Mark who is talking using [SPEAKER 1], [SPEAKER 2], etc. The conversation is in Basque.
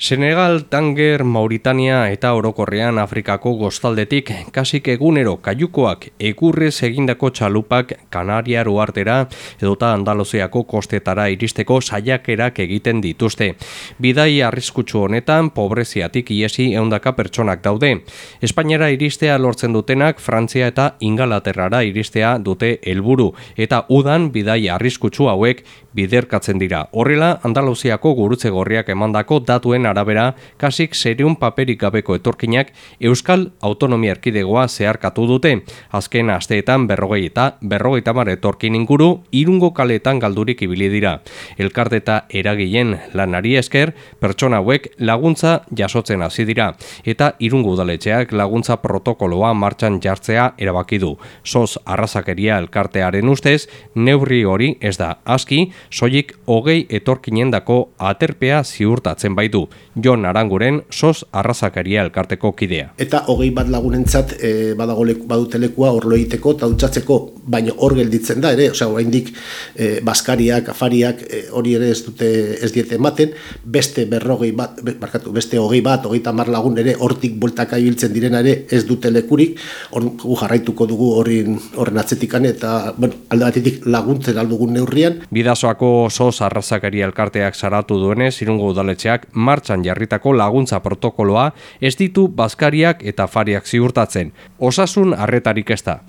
[SPEAKER 1] Senegal, Tanger, Mauritania eta Orokorrean Afrikako goztaldetik kasik egunero kaiukoak ekurrez egindako txalupak Kanariar uartera edota Andaloziako kostetara iristeko saiakerak egiten dituzte. Bidai arriskutsu honetan pobreziatik iesi eundaka pertsonak daude. Espainiara iristea lortzen dutenak Frantzia eta Ingalaterrara iristea dute helburu eta udan bidai arriskutsu hauek biderkatzen dira. Horrela, Andaloziako gurutze gorriak emandako datuen arabera, kasik seriun paperik gabeko etorkinak Euskal Autonomia Erkidegoa zeharkatu dute. Azken asteetan berrogei eta berrogei tamar etorkin inguru, irungo kaletan galdurik ibili dira. Elkarte eta eragilen lanari esker, pertsona hauek laguntza jasotzen hasi dira. Eta irungo udaletxeak laguntza protokoloa martxan jartzea erabaki du. Soz arrazakeria elkartearen ustez, neurri hori ez da aski, soilik hogei etorkinendako aterpea ziurtatzen baitu. Jon Aranguren sos arrazakaria elkarteko kidea.
[SPEAKER 2] Eta hogei bat lagunentzat e, badago badutelekua orlo egiteko eta dutxatzeko, baina hor gelditzen da ere, osea, oraindik e, baskariak, afariak e, hori ere ez dute ez diete ematen, beste berrogei bat, barkatu, beste hogei bat, hogei tamar lagun ere hortik bultaka ibiltzen direna ere ez dute lekurik, hor jarraituko dugu horren, horren atzetikan eta bueno, alde batetik laguntzen aldugun neurrian.
[SPEAKER 1] Bidazoako sos arrazakaria elkarteak saratu duenez, irungo udaletxeak martxan jarritako laguntza protokoloa ez ditu bazkariak eta fariak ziurtatzen. Osasun arretarik ez da.